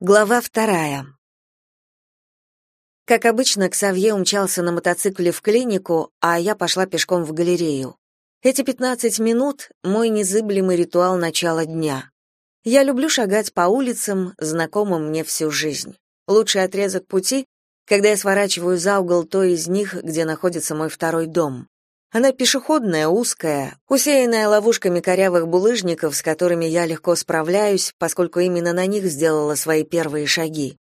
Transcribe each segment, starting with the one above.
Глава вторая. Как обычно, Ксавье умчался на мотоцикле в клинику, а я пошла пешком в галерею. Эти 15 минут — мой незыблемый ритуал начала дня. Я люблю шагать по улицам, знакомым мне всю жизнь. Лучший отрезок пути — когда я сворачиваю за угол той из них, где находится мой второй дом. Она пешеходная, узкая, усеянная ловушками корявых булыжников, с которыми я легко справляюсь, поскольку именно на них сделала свои первые шаги.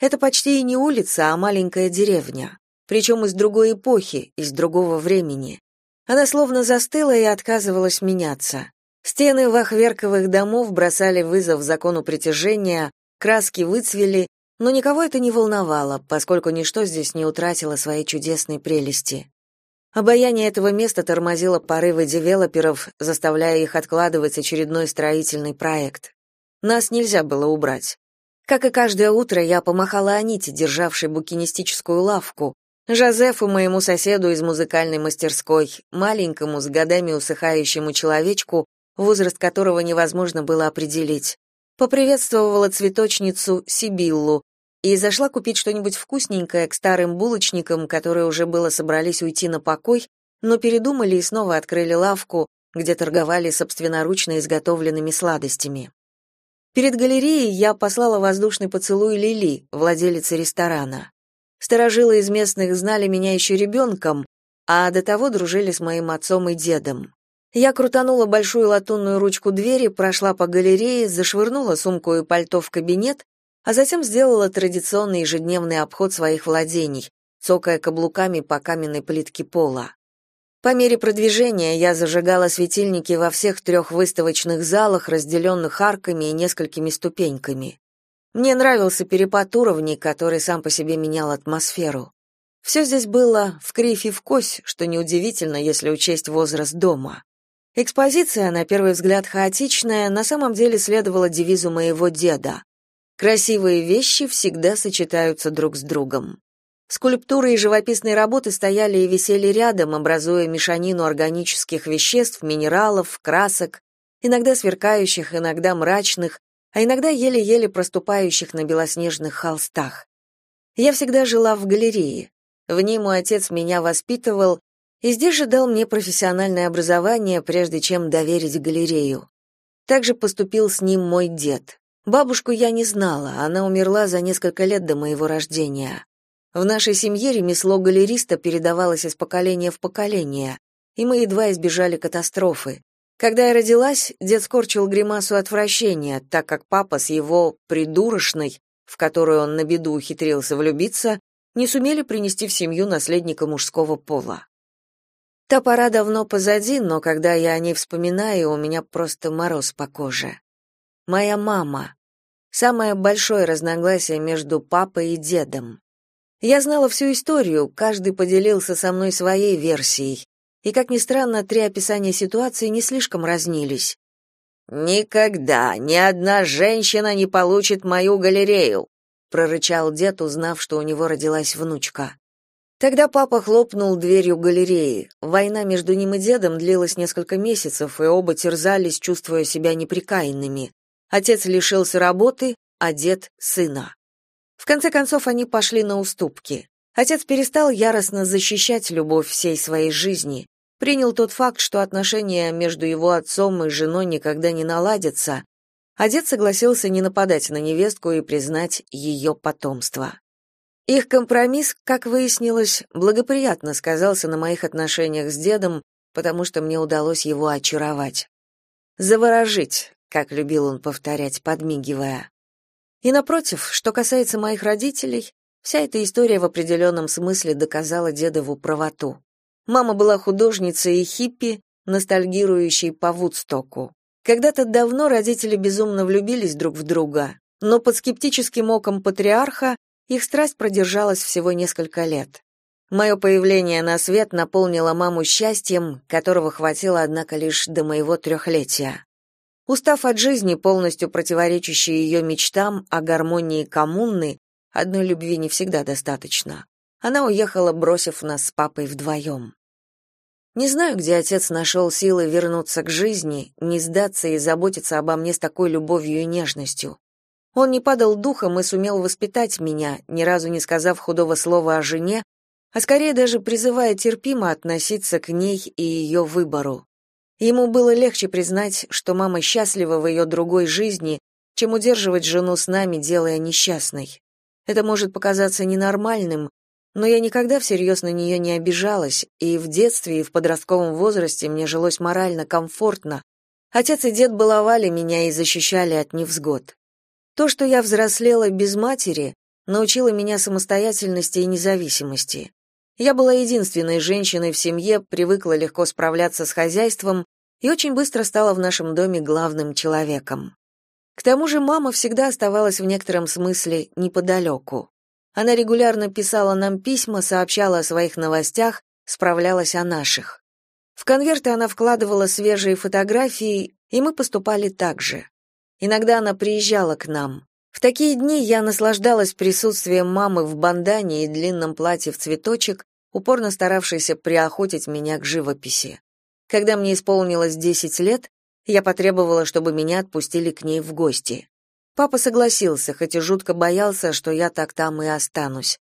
Это почти и не улица, а маленькая деревня, причем из другой эпохи, из другого времени. Она словно застыла и отказывалась меняться. Стены вахверковых домов бросали вызов закону притяжения, краски выцвели, но никого это не волновало, поскольку ничто здесь не утратило своей чудесной прелести. Обаяние этого места тормозило порывы девелоперов, заставляя их откладывать очередной строительный проект. Нас нельзя было убрать. Как и каждое утро, я помахала Аните, державшей букинистическую лавку, Жозефу, моему соседу из музыкальной мастерской, маленькому, с годами усыхающему человечку, возраст которого невозможно было определить. Поприветствовала цветочницу Сибиллу, и зашла купить что-нибудь вкусненькое к старым булочникам, которые уже было собрались уйти на покой, но передумали и снова открыли лавку, где торговали собственноручно изготовленными сладостями. Перед галереей я послала воздушный поцелуй Лили, владелице ресторана. Старожилы из местных знали меня еще ребенком, а до того дружили с моим отцом и дедом. Я крутанула большую латунную ручку двери, прошла по галерее, зашвырнула сумку и пальто в кабинет а затем сделала традиционный ежедневный обход своих владений, цокая каблуками по каменной плитке пола. По мере продвижения я зажигала светильники во всех трех выставочных залах, разделенных арками и несколькими ступеньками. Мне нравился перепад уровней, который сам по себе менял атмосферу. Все здесь было в кривь и в кось, что неудивительно, если учесть возраст дома. Экспозиция, на первый взгляд хаотичная, на самом деле следовала девизу моего деда Красивые вещи всегда сочетаются друг с другом. Скульптуры и живописные работы стояли и висели рядом, образуя мешанину органических веществ, минералов, красок, иногда сверкающих, иногда мрачных, а иногда еле-еле проступающих на белоснежных холстах. Я всегда жила в галерее. В ней мой отец меня воспитывал, и здесь же дал мне профессиональное образование, прежде чем доверить галерею. Также поступил с ним мой дед. Бабушку я не знала, она умерла за несколько лет до моего рождения. В нашей семье ремесло галериста передавалось из поколения в поколение, и мы едва избежали катастрофы. Когда я родилась, дед скорчил гримасу отвращения, так как папа с его придурочной, в которую он на беду ухитрился влюбиться, не сумели принести в семью наследника мужского пола. Та пора давно позади, но когда я о ней вспоминаю, у меня просто мороз по коже. Моя мама. Самое большое разногласие между папой и дедом. Я знала всю историю, каждый поделился со мной своей версией. И, как ни странно, три описания ситуации не слишком разнились. «Никогда ни одна женщина не получит мою галерею», прорычал дед, узнав, что у него родилась внучка. Тогда папа хлопнул дверью галереи. Война между ним и дедом длилась несколько месяцев, и оба терзались, чувствуя себя неприкаянными. Отец лишился работы, а дед — сына. В конце концов, они пошли на уступки. Отец перестал яростно защищать любовь всей своей жизни, принял тот факт, что отношения между его отцом и женой никогда не наладятся, а дед согласился не нападать на невестку и признать ее потомство. Их компромисс, как выяснилось, благоприятно сказался на моих отношениях с дедом, потому что мне удалось его очаровать. Заворожить, как любил он повторять, подмигивая. И напротив, что касается моих родителей, вся эта история в определенном смысле доказала дедову правоту. Мама была художницей и хиппи, ностальгирующей по Вудстоку. Когда-то давно родители безумно влюбились друг в друга, но под скептическим оком патриарха их страсть продержалась всего несколько лет. Мое появление на свет наполнило маму счастьем, которого хватило, однако, лишь до моего трехлетия. Устав от жизни, полностью противоречащей ее мечтам о гармонии коммуны, одной любви не всегда достаточно. Она уехала, бросив нас с папой вдвоем. Не знаю, где отец нашел силы вернуться к жизни, не сдаться и заботиться обо мне с такой любовью и нежностью. Он не падал духом и сумел воспитать меня, ни разу не сказав худого слова о жене, а скорее даже призывая терпимо относиться к ней и ее выбору. Ему было легче признать, что мама счастлива в ее другой жизни, чем удерживать жену с нами, делая несчастной. Это может показаться ненормальным, но я никогда всерьез на нее не обижалась, и в детстве, и в подростковом возрасте мне жилось морально комфортно. Отец и дед баловали меня и защищали от невзгод. То, что я взрослела без матери, научило меня самостоятельности и независимости. Я была единственной женщиной в семье, привыкла легко справляться с хозяйством и очень быстро стала в нашем доме главным человеком. К тому же мама всегда оставалась в некотором смысле неподалеку. Она регулярно писала нам письма, сообщала о своих новостях, справлялась о наших. В конверты она вкладывала свежие фотографии, и мы поступали так же. Иногда она приезжала к нам. В такие дни я наслаждалась присутствием мамы в бандане и длинном платье в цветочек, упорно старавшейся приохотить меня к живописи. Когда мне исполнилось 10 лет, я потребовала, чтобы меня отпустили к ней в гости. Папа согласился, хоть и жутко боялся, что я так там и останусь.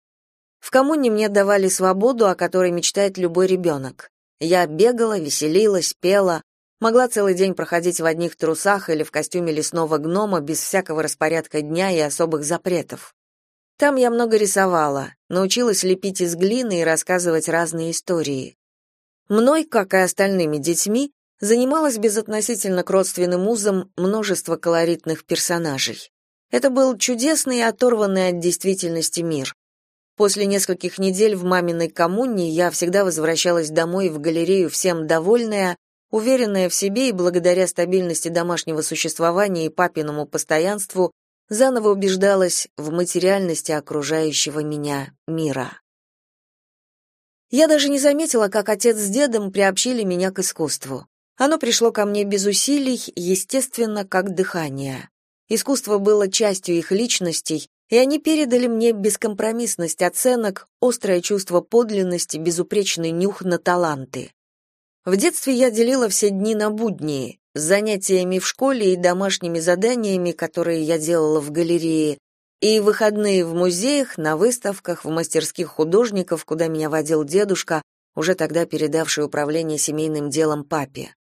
В коммуне мне давали свободу, о которой мечтает любой ребенок. Я бегала, веселилась, пела, могла целый день проходить в одних трусах или в костюме лесного гнома без всякого распорядка дня и особых запретов. Там я много рисовала, научилась лепить из глины и рассказывать разные истории. Мной, как и остальными детьми, занималось безотносительно к родственным узам множество колоритных персонажей. Это был чудесный и оторванный от действительности мир. После нескольких недель в маминой коммуне я всегда возвращалась домой в галерею всем довольная, уверенная в себе и благодаря стабильности домашнего существования и папиному постоянству заново убеждалась в материальности окружающего меня мира. Я даже не заметила, как отец с дедом приобщили меня к искусству. Оно пришло ко мне без усилий, естественно, как дыхание. Искусство было частью их личностей, и они передали мне бескомпромиссность оценок, острое чувство подлинности, безупречный нюх на таланты. В детстве я делила все дни на будни, с занятиями в школе и домашними заданиями, которые я делала в галерее, и выходные в музеях, на выставках, в мастерских художников, куда меня водил дедушка, уже тогда передавший управление семейным делом папе.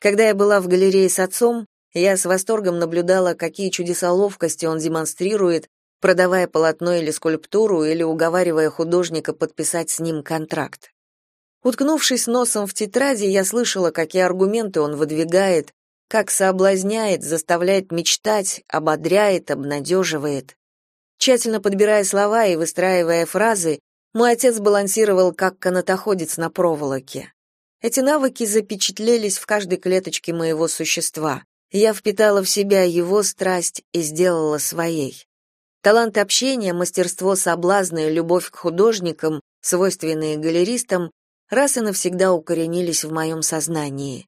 Когда я была в галерее с отцом, я с восторгом наблюдала, какие чудеса ловкости он демонстрирует, продавая полотно или скульптуру или уговаривая художника подписать с ним контракт. Уткнувшись носом в тетради, я слышала, какие аргументы он выдвигает, как соблазняет, заставляет мечтать, ободряет, обнадеживает. Тщательно подбирая слова и выстраивая фразы, мой отец балансировал как канатоходец на проволоке. Эти навыки запечатлелись в каждой клеточке моего существа. Я впитала в себя его страсть и сделала своей. Талант общения, мастерство соблазна и любовь к художникам, свойственные галеристам, раз и навсегда укоренились в моем сознании.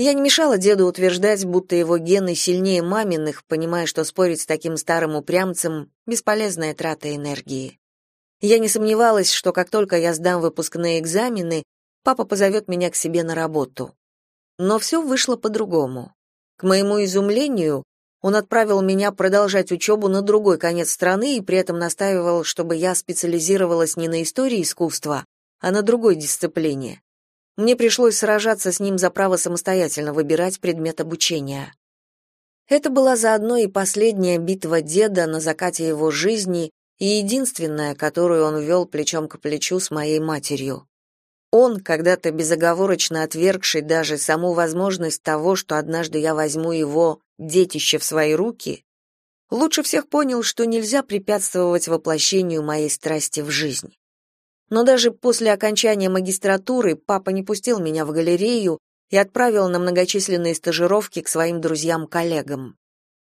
Я не мешала деду утверждать, будто его гены сильнее маминых, понимая, что спорить с таким старым упрямцем — бесполезная трата энергии. Я не сомневалась, что как только я сдам выпускные экзамены, папа позовет меня к себе на работу. Но все вышло по-другому. К моему изумлению, он отправил меня продолжать учебу на другой конец страны и при этом настаивал, чтобы я специализировалась не на истории искусства, а на другой дисциплине. Мне пришлось сражаться с ним за право самостоятельно выбирать предмет обучения. Это была заодно и последняя битва деда на закате его жизни и единственная, которую он вел плечом к плечу с моей матерью. Он, когда-то безоговорочно отвергший даже саму возможность того, что однажды я возьму его детище в свои руки, лучше всех понял, что нельзя препятствовать воплощению моей страсти в жизнь. Но даже после окончания магистратуры папа не пустил меня в галерею и отправил на многочисленные стажировки к своим друзьям-коллегам.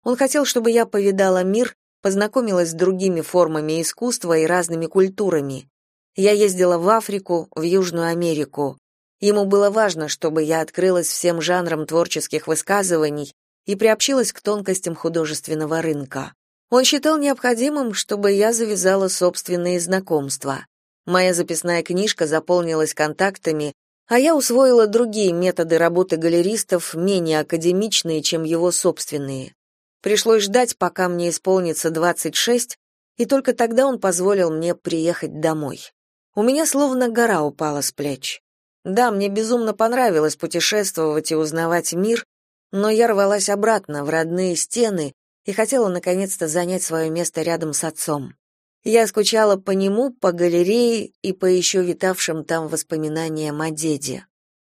Он хотел, чтобы я повидала мир, познакомилась с другими формами искусства и разными культурами, я ездила в Африку, в Южную Америку. Ему было важно, чтобы я открылась всем жанрам творческих высказываний и приобщилась к тонкостям художественного рынка. Он считал необходимым, чтобы я завязала собственные знакомства. Моя записная книжка заполнилась контактами, а я усвоила другие методы работы галеристов, менее академичные, чем его собственные. Пришлось ждать, пока мне исполнится 26, и только тогда он позволил мне приехать домой. У меня словно гора упала с плеч. Да, мне безумно понравилось путешествовать и узнавать мир, но я рвалась обратно в родные стены и хотела наконец-то занять свое место рядом с отцом. Я скучала по нему, по галерее и по еще витавшим там воспоминаниям о деде.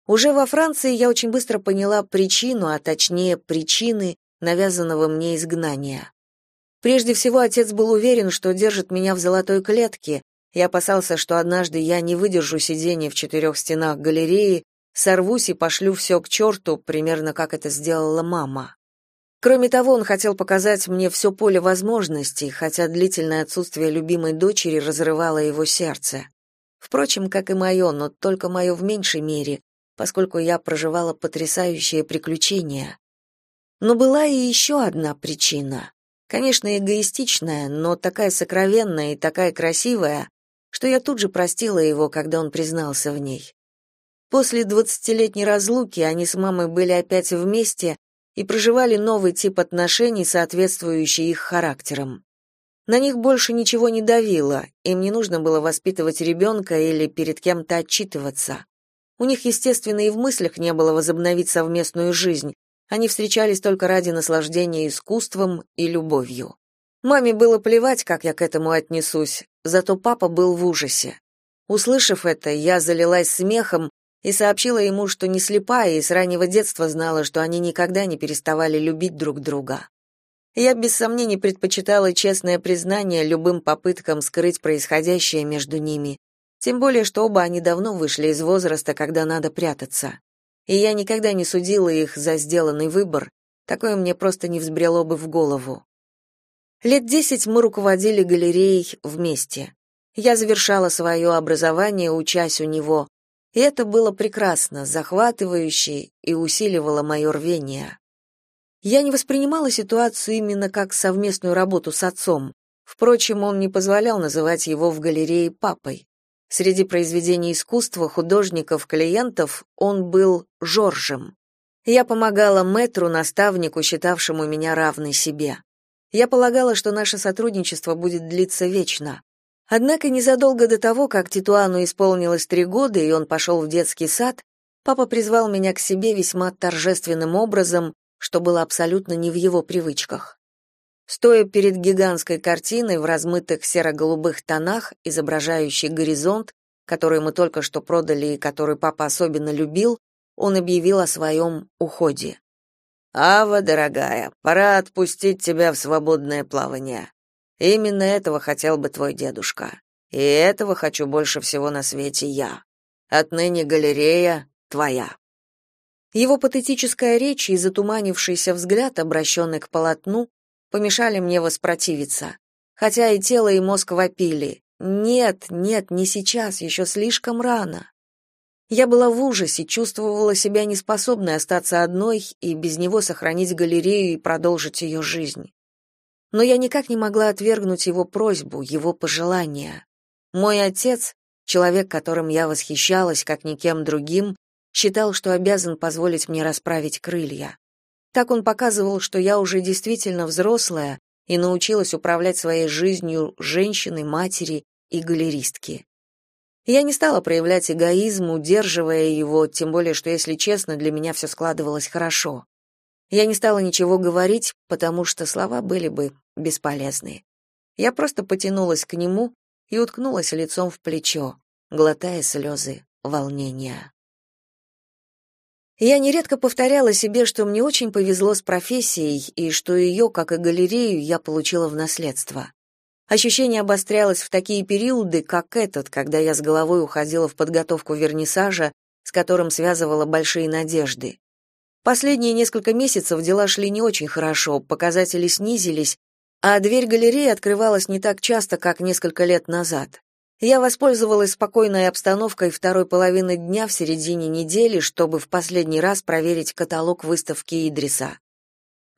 Уже во Франции я очень быстро поняла причину, а точнее причины навязанного мне изгнания. Прежде всего, отец был уверен, что держит меня в золотой клетке, и опасался, что однажды я не выдержу сидения в четырех стенах галереи, сорвусь и пошлю все к черту, примерно как это сделала мама. Кроме того, он хотел показать мне все поле возможностей, хотя длительное отсутствие любимой дочери разрывало его сердце. Впрочем, как и мое, но только мое в меньшей мере, поскольку я проживала потрясающее приключение. Но была и еще одна причина. Конечно, эгоистичная, но такая сокровенная и такая красивая, что я тут же простила его, когда он признался в ней. После двадцатилетней разлуки они с мамой были опять вместе и проживали новый тип отношений, соответствующий их характерам. На них больше ничего не давило, им не нужно было воспитывать ребенка или перед кем-то отчитываться. У них, естественно, и в мыслях не было возобновить совместную жизнь, они встречались только ради наслаждения искусством и любовью. Маме было плевать, как я к этому отнесусь, зато папа был в ужасе. Услышав это, я залилась смехом и сообщила ему, что не слепая и с раннего детства знала, что они никогда не переставали любить друг друга. Я без сомнений предпочитала честное признание любым попыткам скрыть происходящее между ними, тем более что оба они давно вышли из возраста, когда надо прятаться. И я никогда не судила их за сделанный выбор, такое мне просто не взбрело бы в голову. Лет десять мы руководили галереей вместе. Я завершала свое образование, учась у него, и это было прекрасно, захватывающе и усиливало мое рвение. Я не воспринимала ситуацию именно как совместную работу с отцом. Впрочем, он не позволял называть его в галерее папой. Среди произведений искусства, художников, клиентов он был Жоржем. Я помогала мэтру, наставнику, считавшему меня равной себе. Я полагала, что наше сотрудничество будет длиться вечно. Однако незадолго до того, как Титуану исполнилось три года, и он пошел в детский сад, папа призвал меня к себе весьма торжественным образом, что было абсолютно не в его привычках. Стоя перед гигантской картиной в размытых серо-голубых тонах, изображающей горизонт, который мы только что продали и который папа особенно любил, он объявил о своем уходе. «Ава, дорогая, пора отпустить тебя в свободное плавание. Именно этого хотел бы твой дедушка. И этого хочу больше всего на свете я. Отныне галерея твоя. Его патетическая речь и затуманившийся взгляд, обращенный к полотну, помешали мне воспротивиться. Хотя и тело, и мозг вопили. Нет, нет, не сейчас, еще слишком рано. Я была в ужасе, чувствовала себя неспособной остаться одной и без него сохранить галерею и продолжить ее жизнь но я никак не могла отвергнуть его просьбу, его пожелания. Мой отец, человек, которым я восхищалась как никем другим, считал, что обязан позволить мне расправить крылья. Так он показывал, что я уже действительно взрослая и научилась управлять своей жизнью женщины, матери и галеристки. Я не стала проявлять эгоизм, удерживая его, тем более, что, если честно, для меня все складывалось хорошо. Я не стала ничего говорить, потому что слова были бы бесполезны. Я просто потянулась к нему и уткнулась лицом в плечо, глотая слезы волнения. Я нередко повторяла себе, что мне очень повезло с профессией и что ее, как и галерею, я получила в наследство. Ощущение обострялось в такие периоды, как этот, когда я с головой уходила в подготовку вернисажа, с которым связывала большие надежды. Последние несколько месяцев дела шли не очень хорошо, показатели снизились, а дверь галереи открывалась не так часто, как несколько лет назад. Я воспользовалась спокойной обстановкой второй половины дня в середине недели, чтобы в последний раз проверить каталог выставки Идриса.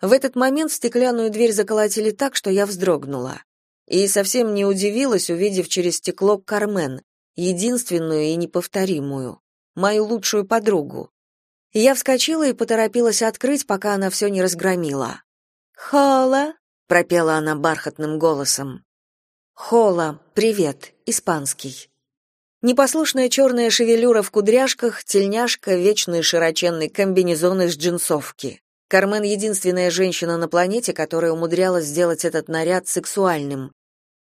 В этот момент стеклянную дверь заколотили так, что я вздрогнула. И совсем не удивилась, увидев через стекло Кармен, единственную и неповторимую, мою лучшую подругу. Я вскочила и поторопилась открыть, пока она все не разгромила. «Хола», — пропела она бархатным голосом. «Хола, привет, испанский». Непослушная черная шевелюра в кудряшках, тельняшка, вечный широченный комбинезон из джинсовки. Кармен — единственная женщина на планете, которая умудрялась сделать этот наряд сексуальным.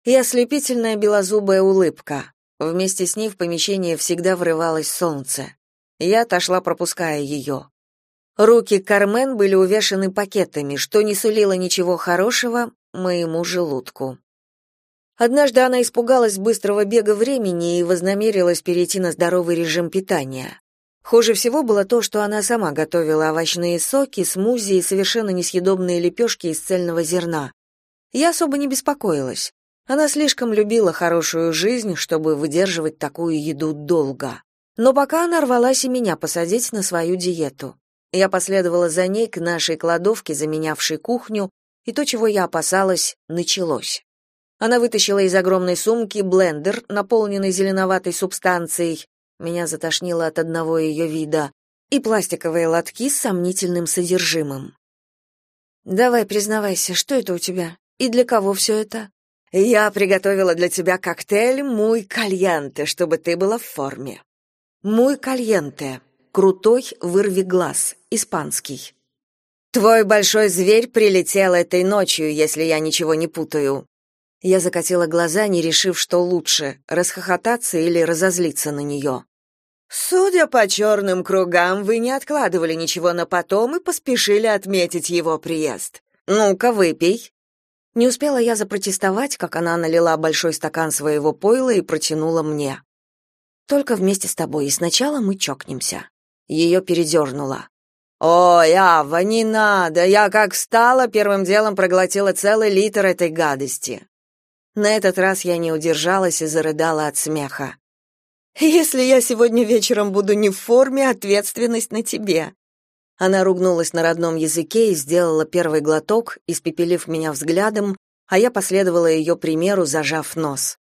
И ослепительная белозубая улыбка. Вместе с ней в помещение всегда врывалось солнце. Я отошла, пропуская ее. Руки Кармен были увешаны пакетами, что не сулило ничего хорошего моему желудку. Однажды она испугалась быстрого бега времени и вознамерилась перейти на здоровый режим питания. Хуже всего было то, что она сама готовила овощные соки, смузи и совершенно несъедобные лепешки из цельного зерна. Я особо не беспокоилась. Она слишком любила хорошую жизнь, чтобы выдерживать такую еду долго. Но пока она рвалась и меня посадить на свою диету. Я последовала за ней к нашей кладовке, заменявшей кухню, и то, чего я опасалась, началось. Она вытащила из огромной сумки блендер, наполненный зеленоватой субстанцией, меня затошнило от одного ее вида, и пластиковые лотки с сомнительным содержимым. «Давай, признавайся, что это у тебя? И для кого все это?» Я приготовила для тебя коктейль «Муй кальянте», чтобы ты была в форме. «Муй кальянте» — крутой вырви глаз, испанский. Твой большой зверь прилетел этой ночью, если я ничего не путаю. Я закатила глаза, не решив, что лучше расхохотаться или разозлиться на нее. Судя по черным кругам, вы не откладывали ничего на потом и поспешили отметить его приезд. Ну-ка, выпей. Не успела я запротестовать, как она налила большой стакан своего пойла и протянула мне. Только вместе с тобой, и сначала мы чокнемся. Ее передернуло. «Ой, Ава, не надо! Я как встала, первым делом проглотила целый литр этой гадости». На этот раз я не удержалась и зарыдала от смеха. «Если я сегодня вечером буду не в форме, ответственность на тебе. Она ругнулась на родном языке и сделала первый глоток, испепелив меня взглядом, а я последовала ее примеру, зажав нос.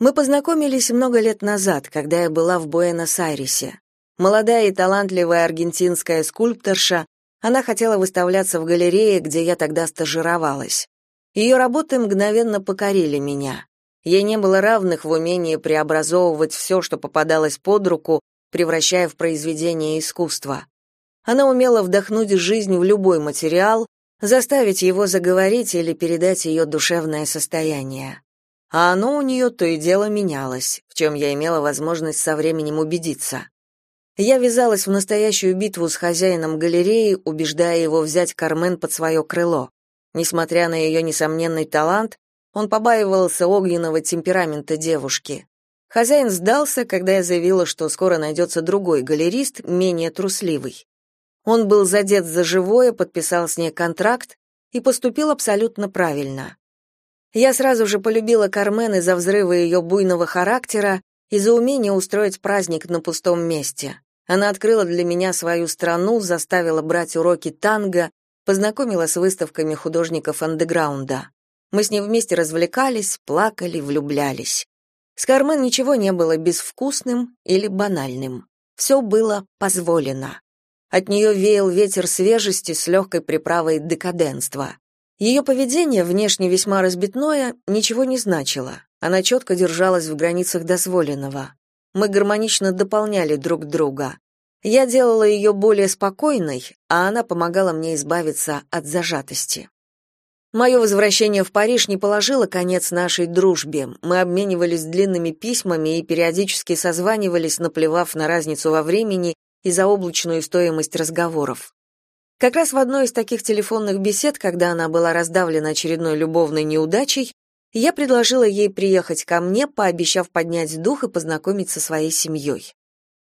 Мы познакомились много лет назад, когда я была в Буэнос-Айресе. Молодая и талантливая аргентинская скульпторша, она хотела выставляться в галерее, где я тогда стажировалась. Ее работы мгновенно покорили меня. Ей не было равных в умении преобразовывать все, что попадалось под руку, превращая в произведение искусства. Она умела вдохнуть жизнь в любой материал, заставить его заговорить или передать ее душевное состояние. А оно у нее то и дело менялось, в чем я имела возможность со временем убедиться. Я ввязалась в настоящую битву с хозяином галереи, убеждая его взять Кармен под свое крыло. Несмотря на ее несомненный талант, он побаивался огненного темперамента девушки. Хозяин сдался, когда я заявила, что скоро найдется другой галерист, менее трусливый. Он был задет за живое, подписал с ней контракт и поступил абсолютно правильно. Я сразу же полюбила Кармен из-за взрыва ее буйного характера и за умение устроить праздник на пустом месте. Она открыла для меня свою страну, заставила брать уроки танго, познакомила с выставками художников андеграунда. Мы с ней вместе развлекались, плакали, влюблялись. С Кармен ничего не было безвкусным или банальным. Все было позволено. От нее веял ветер свежести с легкой приправой декаденства. Ее поведение, внешне весьма разбитное, ничего не значило. Она четко держалась в границах дозволенного. Мы гармонично дополняли друг друга. Я делала ее более спокойной, а она помогала мне избавиться от зажатости. Мое возвращение в Париж не положило конец нашей дружбе. Мы обменивались длинными письмами и периодически созванивались, наплевав на разницу во времени и заоблачную стоимость разговоров. Как раз в одной из таких телефонных бесед, когда она была раздавлена очередной любовной неудачей, я предложила ей приехать ко мне, пообещав поднять дух и познакомить со своей семьей.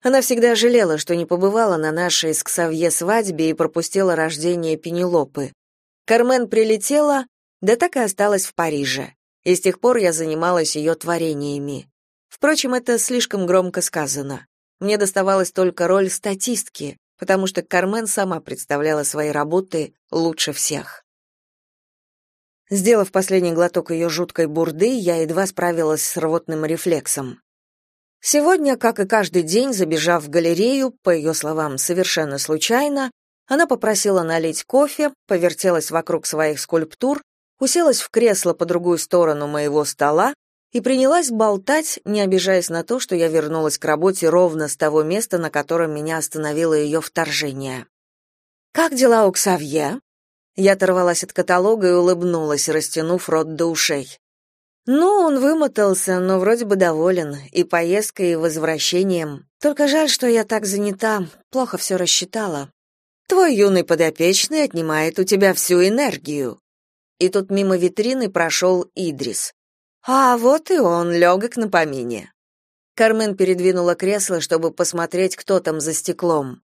Она всегда жалела, что не побывала на нашей с Ксавье свадьбе и пропустила рождение Пенелопы. Кармен прилетела, да так и осталась в Париже. И с тех пор я занималась ее творениями. Впрочем, это слишком громко сказано. Мне доставалась только роль статистки, потому что Кармен сама представляла свои работы лучше всех. Сделав последний глоток ее жуткой бурды, я едва справилась с рвотным рефлексом. Сегодня, как и каждый день, забежав в галерею, по ее словам, совершенно случайно, Она попросила налить кофе, повертелась вокруг своих скульптур, уселась в кресло по другую сторону моего стола и принялась болтать, не обижаясь на то, что я вернулась к работе ровно с того места, на котором меня остановило ее вторжение. «Как дела у Ксавье?» Я оторвалась от каталога и улыбнулась, растянув рот до ушей. Ну, он вымотался, но вроде бы доволен и поездкой, и возвращением. Только жаль, что я так занята, плохо все рассчитала. Твой юный подопечный отнимает у тебя всю энергию. И тут мимо витрины прошел Идрис. А вот и он, легок на помине. Кармен передвинула кресло, чтобы посмотреть, кто там за стеклом.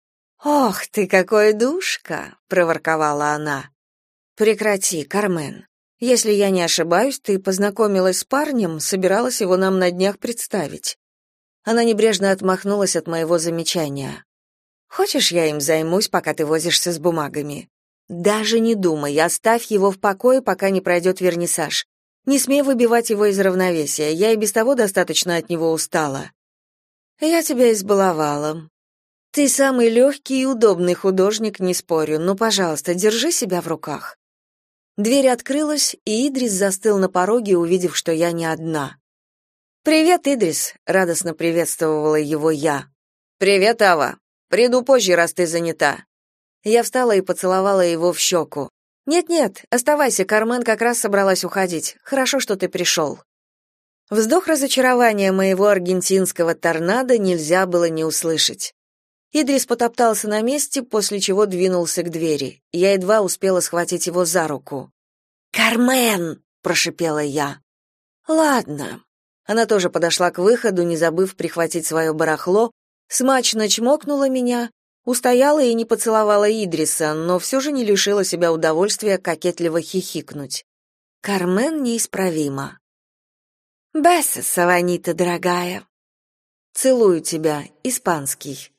«Ох ты, какой душка!» — проворковала она. «Прекрати, Кармен. Если я не ошибаюсь, ты познакомилась с парнем, собиралась его нам на днях представить. Она небрежно отмахнулась от моего замечания. Хочешь, я им займусь, пока ты возишься с бумагами? Даже не думай, оставь его в покое, пока не пройдет вернисаж. Не смей выбивать его из равновесия. Я и без того достаточно от него устала. Я тебя избаловала. Ты самый легкий и удобный художник, не спорю, но, пожалуйста, держи себя в руках. Дверь открылась, и Идрис застыл на пороге, увидев, что я не одна. «Привет, Идрис!» — радостно приветствовала его я. «Привет, Ава! Приду позже, раз ты занята». Я встала и поцеловала его в щеку. «Нет-нет, оставайся, Кармен как раз собралась уходить. Хорошо, что ты пришел». Вздох разочарования моего аргентинского торнадо нельзя было не услышать. Идрис потоптался на месте, после чего двинулся к двери. Я едва успела схватить его за руку. «Кармен!» — прошипела я. «Ладно». Она тоже подошла к выходу, не забыв прихватить свое барахло, смачно чмокнула меня, устояла и не поцеловала Идриса, но все же не лишила себя удовольствия кокетливо хихикнуть. Кармен неисправима. «Бесса, Саванита, дорогая!» «Целую тебя, испанский».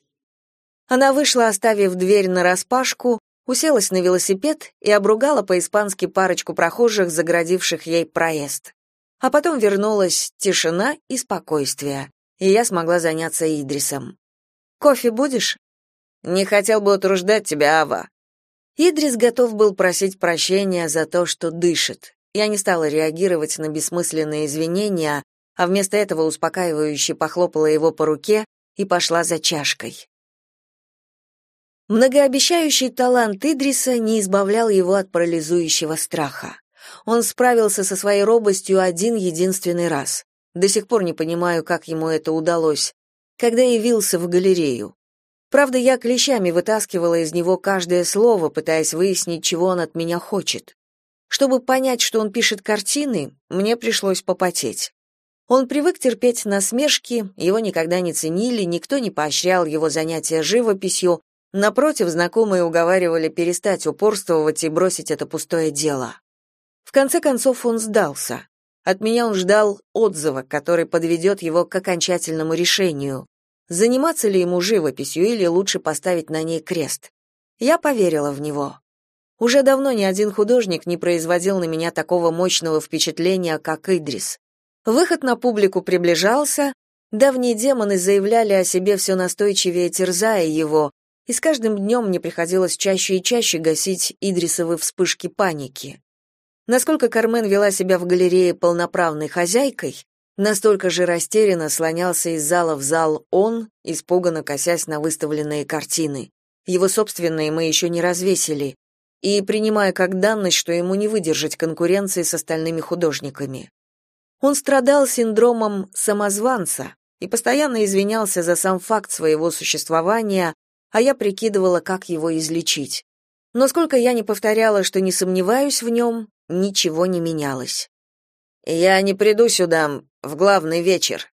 Она вышла, оставив дверь нараспашку, уселась на велосипед и обругала по-испански парочку прохожих, заградивших ей проезд. А потом вернулась тишина и спокойствие, и я смогла заняться Идрисом. «Кофе будешь?» «Не хотел бы утруждать тебя, Ава». Идрис готов был просить прощения за то, что дышит. Я не стала реагировать на бессмысленные извинения, а вместо этого успокаивающе похлопала его по руке и пошла за чашкой. Многообещающий талант Идриса не избавлял его от парализующего страха. Он справился со своей робостью один единственный раз. До сих пор не понимаю, как ему это удалось. Когда явился в галерею. Правда, я клещами вытаскивала из него каждое слово, пытаясь выяснить, чего он от меня хочет. Чтобы понять, что он пишет картины, мне пришлось попотеть. Он привык терпеть насмешки, его никогда не ценили, никто не поощрял его занятия живописью, Напротив, знакомые уговаривали перестать упорствовать и бросить это пустое дело. В конце концов он сдался. От меня он ждал отзыва, который подведет его к окончательному решению. Заниматься ли ему живописью или лучше поставить на ней крест? Я поверила в него. Уже давно ни один художник не производил на меня такого мощного впечатления, как Идрис. Выход на публику приближался, давние демоны заявляли о себе все настойчивее, терзая его, и с каждым днем мне приходилось чаще и чаще гасить Идрисовы вспышки паники. Насколько Кармен вела себя в галерее полноправной хозяйкой, настолько же растерянно слонялся из зала в зал он, испуганно косясь на выставленные картины. Его собственные мы еще не развесили, и принимая как данность, что ему не выдержать конкуренции с остальными художниками. Он страдал синдромом самозванца и постоянно извинялся за сам факт своего существования, а я прикидывала, как его излечить. Но сколько я не повторяла, что не сомневаюсь в нем, ничего не менялось. «Я не приду сюда в главный вечер».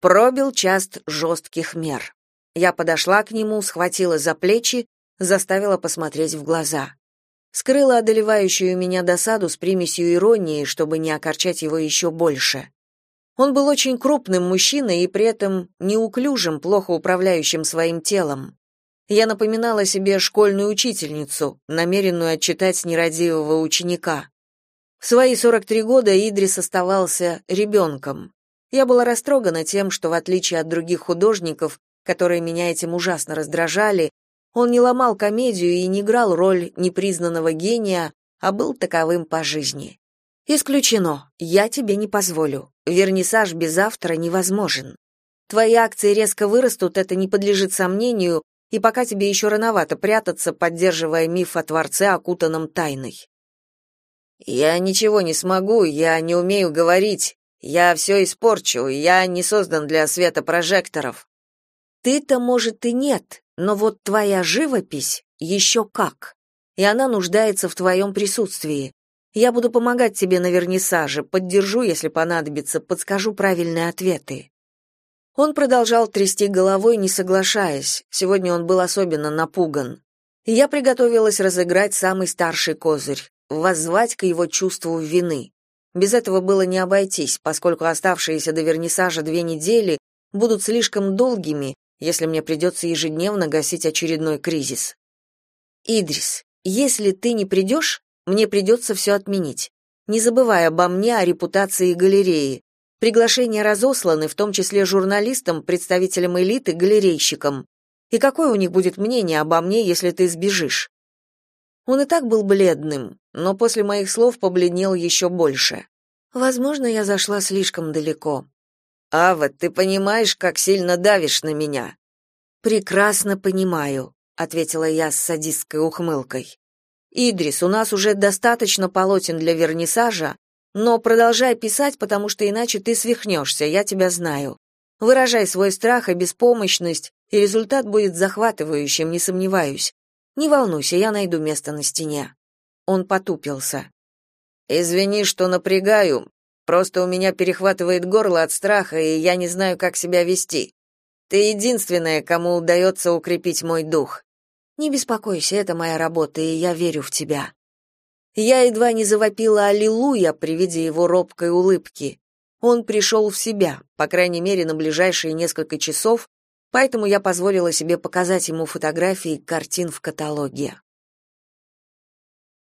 Пробил часть жестких мер. Я подошла к нему, схватила за плечи, заставила посмотреть в глаза. Скрыла одолевающую меня досаду с примесью иронии, чтобы не окорчать его еще больше. Он был очень крупным мужчиной и при этом неуклюжим, плохо управляющим своим телом. Я напоминала себе школьную учительницу, намеренную отчитать нерадивого ученика. В свои 43 года Идрис оставался ребенком. Я была растрогана тем, что в отличие от других художников, которые меня этим ужасно раздражали, Он не ломал комедию и не играл роль непризнанного гения, а был таковым по жизни. Исключено. Я тебе не позволю. Вернисаж без автора невозможен. Твои акции резко вырастут, это не подлежит сомнению, и пока тебе еще рановато прятаться, поддерживая миф о Творце, окутанном тайной. Я ничего не смогу, я не умею говорить. Я все испорчу, я не создан для света прожекторов. Ты-то, может, и нет, но вот твоя живопись еще как. И она нуждается в твоем присутствии. Я буду помогать тебе на вернисаже, поддержу, если понадобится, подскажу правильные ответы. Он продолжал трясти головой, не соглашаясь. Сегодня он был особенно напуган. я приготовилась разыграть самый старший козырь воззвать к его чувству вины. Без этого было не обойтись, поскольку оставшиеся до вернисажа две недели будут слишком долгими, если мне придется ежедневно гасить очередной кризис. Идрис, если ты не придешь, мне придется все отменить. Не забывай обо мне, о репутации галереи. Приглашения разосланы, в том числе журналистам, представителям элиты, галерейщикам. И какое у них будет мнение обо мне, если ты сбежишь? Он и так был бледным, но после моих слов побледнел еще больше. Возможно, я зашла слишком далеко. Ава, ты понимаешь, как сильно давишь на меня? Прекрасно понимаю, ответила я с садистской ухмылкой. Идрис, у нас уже достаточно полотен для вернисажа, но продолжай писать, потому что иначе ты свихнешься, я тебя знаю. Выражай свой страх и беспомощность, и результат будет захватывающим, не сомневаюсь. Не волнуйся, я найду место на стене. Он потупился. Извини, что напрягаю. Просто у меня перехватывает горло от страха, и я не знаю, как себя вести. Ты единственная, кому удается укрепить мой дух. Не беспокойся, это моя работа, и я верю в тебя. Я едва не завопила аллилуйя при виде его робкой улыбки. Он пришел в себя, по крайней мере, на ближайшие несколько часов, поэтому я позволила себе показать ему фотографии картин в каталоге.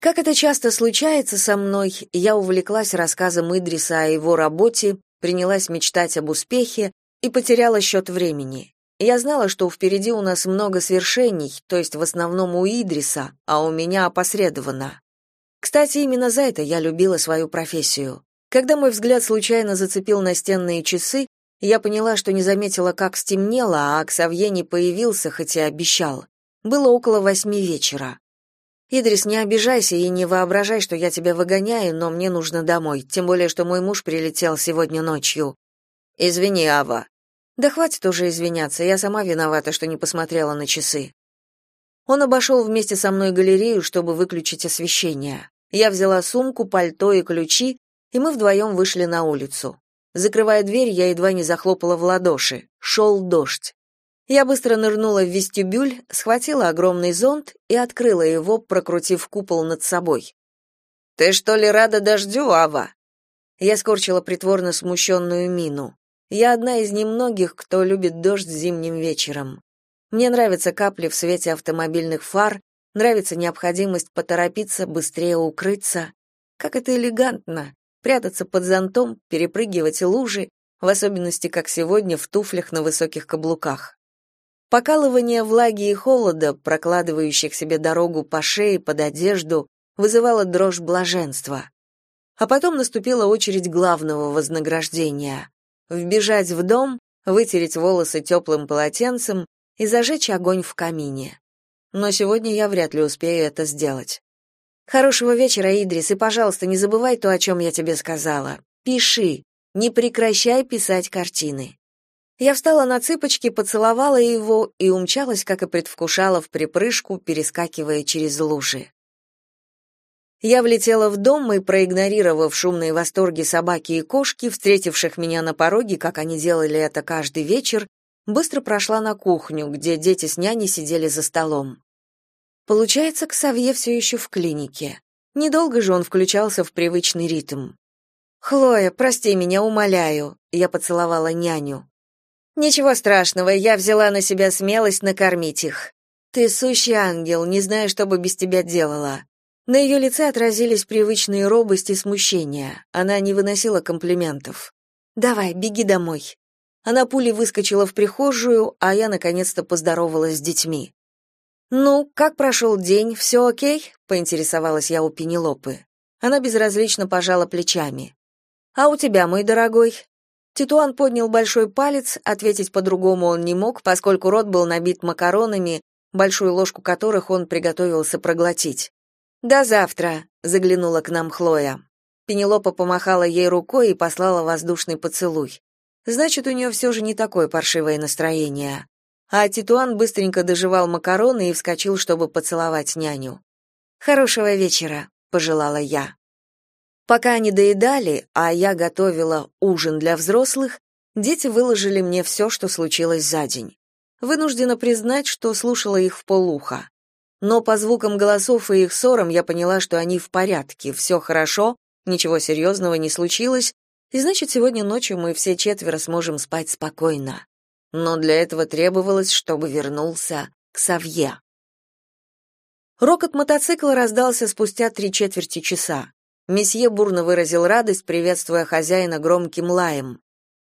Как это часто случается со мной, я увлеклась рассказом Идриса о его работе, принялась мечтать об успехе и потеряла счет времени. Я знала, что впереди у нас много свершений, то есть в основном у Идриса, а у меня опосредованно. Кстати, именно за это я любила свою профессию. Когда мой взгляд случайно зацепил настенные часы, я поняла, что не заметила, как стемнело, а Ксавье не появился, хотя обещал. Было около восьми вечера. «Идрис, не обижайся и не воображай, что я тебя выгоняю, но мне нужно домой, тем более, что мой муж прилетел сегодня ночью». «Извини, Ава». «Да хватит уже извиняться, я сама виновата, что не посмотрела на часы». Он обошел вместе со мной галерею, чтобы выключить освещение. Я взяла сумку, пальто и ключи, и мы вдвоем вышли на улицу. Закрывая дверь, я едва не захлопала в ладоши. Шел дождь. Я быстро нырнула в вестибюль, схватила огромный зонт и открыла его, прокрутив купол над собой. «Ты что ли рада дождю, Ава?» Я скорчила притворно смущенную мину. Я одна из немногих, кто любит дождь зимним вечером. Мне нравятся капли в свете автомобильных фар, нравится необходимость поторопиться, быстрее укрыться. Как это элегантно прятаться под зонтом, перепрыгивать лужи, в особенности, как сегодня, в туфлях на высоких каблуках. Покалывание влаги и холода, прокладывающих себе дорогу по шее под одежду, вызывало дрожь блаженства. А потом наступила очередь главного вознаграждения — вбежать в дом, вытереть волосы теплым полотенцем и зажечь огонь в камине. Но сегодня я вряд ли успею это сделать. Хорошего вечера, Идрис, и, пожалуйста, не забывай то, о чем я тебе сказала. Пиши, не прекращай писать картины. Я встала на цыпочки, поцеловала его и умчалась, как и предвкушала, в припрыжку, перескакивая через лужи. Я влетела в дом и, проигнорировав шумные восторги собаки и кошки, встретивших меня на пороге, как они делали это каждый вечер, быстро прошла на кухню, где дети с няней сидели за столом. Получается, Ксавье все еще в клинике. Недолго же он включался в привычный ритм. «Хлоя, прости меня, умоляю», — я поцеловала няню. «Ничего страшного, я взяла на себя смелость накормить их. Ты сущий ангел, не знаю, что бы без тебя делала». На ее лице отразились привычные робость и смущение. Она не выносила комплиментов. «Давай, беги домой». Она пулей выскочила в прихожую, а я наконец-то поздоровалась с детьми. «Ну, как прошел день? Все окей?» — поинтересовалась я у Пенелопы. Она безразлично пожала плечами. «А у тебя, мой дорогой?» Титуан поднял большой палец, ответить по-другому он не мог, поскольку рот был набит макаронами, большую ложку которых он приготовился проглотить. «До завтра», — заглянула к нам Хлоя. Пенелопа помахала ей рукой и послала воздушный поцелуй. Значит, у нее все же не такое паршивое настроение. А Титуан быстренько доживал макароны и вскочил, чтобы поцеловать няню. «Хорошего вечера», — пожелала я. Пока они доедали, а я готовила ужин для взрослых, дети выложили мне все, что случилось за день. Вынуждена признать, что слушала их в полуха. Но по звукам голосов и их ссорам я поняла, что они в порядке, все хорошо, ничего серьезного не случилось, и значит, сегодня ночью мы все четверо сможем спать спокойно. Но для этого требовалось, чтобы вернулся к Савье. Рокот мотоцикла раздался спустя три четверти часа. Месье бурно выразил радость, приветствуя хозяина громким лаем.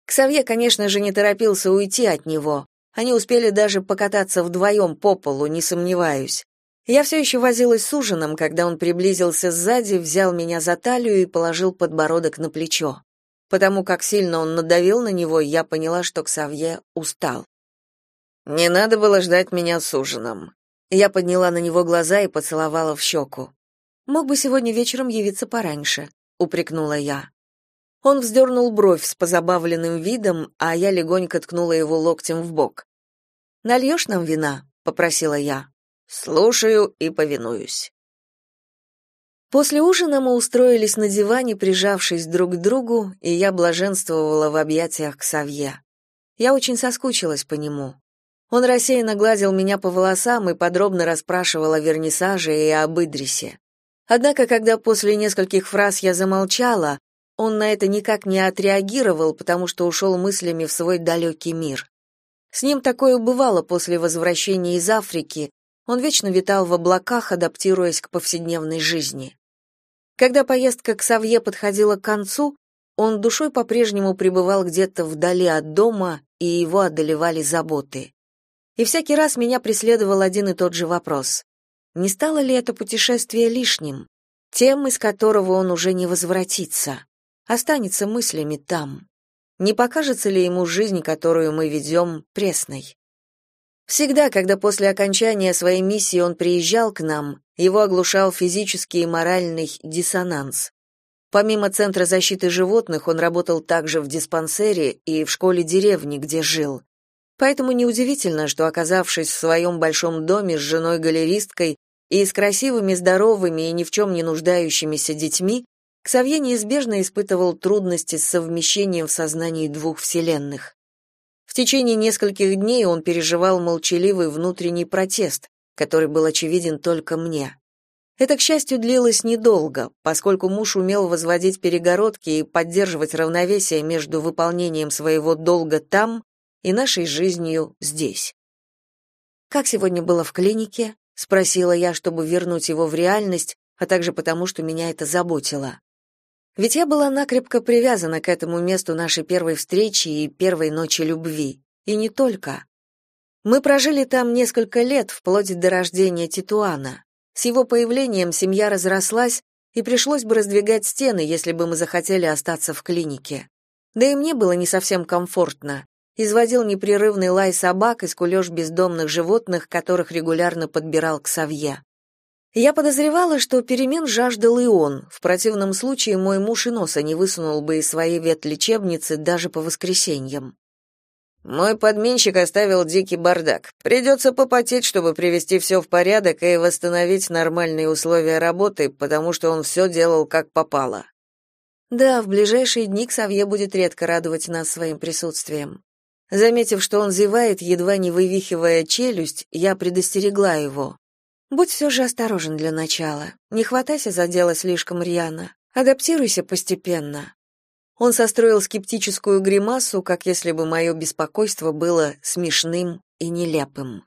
Ксавье, конечно же, не торопился уйти от него, они успели даже покататься вдвоем по полу, не сомневаюсь. Я все еще возилась с ужином, когда он приблизился сзади, взял меня за талию и положил подбородок на плечо. Потому как сильно он надавил на него, я поняла, что Ксавье устал. «Не надо было ждать меня с ужином». Я подняла на него глаза и поцеловала в щеку. «Мог бы сегодня вечером явиться пораньше», — упрекнула я. Он вздернул бровь с позабавленным видом, а я легонько ткнула его локтем в бок. «Нальешь нам вина?» — попросила я. «Слушаю и повинуюсь». После ужина мы устроились на диване, прижавшись друг к другу, и я блаженствовала в объятиях к. Я очень соскучилась по нему. Он рассеянно гладил меня по волосам и подробно расспрашивал о вернисаже и об Идрисе. Однако, когда после нескольких фраз я замолчала, он на это никак не отреагировал, потому что ушел мыслями в свой далекий мир. С ним такое бывало после возвращения из Африки, он вечно витал в облаках, адаптируясь к повседневной жизни. Когда поездка к Савье подходила к концу, он душой по-прежнему пребывал где-то вдали от дома, и его одолевали заботы. И всякий раз меня преследовал один и тот же вопрос. Не стало ли это путешествие лишним, тем, из которого он уже не возвратится? останется мыслями там. Не покажется ли ему жизнь, которую мы ведем, пресной? Всегда, когда после окончания своей миссии он приезжал к нам, его оглушал физический и моральный диссонанс. Помимо Центра защиты животных, он работал также в диспансере и в школе деревни, где жил. Поэтому неудивительно, что, оказавшись в своем большом доме с женой-галеристкой и с красивыми, здоровыми и ни в чем не нуждающимися детьми, Ксавье неизбежно испытывал трудности с совмещением в сознании двух вселенных. В течение нескольких дней он переживал молчаливый внутренний протест, который был очевиден только мне. Это, к счастью, длилось недолго, поскольку муж умел возводить перегородки и поддерживать равновесие между выполнением своего долга там и нашей жизнью здесь. «Как сегодня было в клинике?» — спросила я, чтобы вернуть его в реальность, а также потому, что меня это заботило. Ведь я была накрепко привязана к этому месту нашей первой встречи и первой ночи любви. И не только. Мы прожили там несколько лет, вплоть до рождения Титуана. С его появлением семья разрослась, и пришлось бы раздвигать стены, если бы мы захотели остаться в клинике. Да и мне было не совсем комфортно. Изводил непрерывный лай собак и скулёж бездомных животных, которых регулярно подбирал к Савье. Я подозревала, что перемен жаждал и он. В противном случае мой муж и носа не высунул бы из своей ветлечебницы даже по воскресеньям. Мой подменщик оставил дикий бардак. Придется попотеть, чтобы привести все в порядок и восстановить нормальные условия работы, потому что он все делал как попало. Да, в ближайшие дни Ксавье будет редко радовать нас своим присутствием. Заметив, что он зевает, едва не вывихивая челюсть, я предостерегла его. Будь все же осторожен для начала. Не хватайся за дело слишком рьяно. Адаптируйся постепенно. Он состроил скептическую гримасу, как если бы мое беспокойство было смешным и нелепым.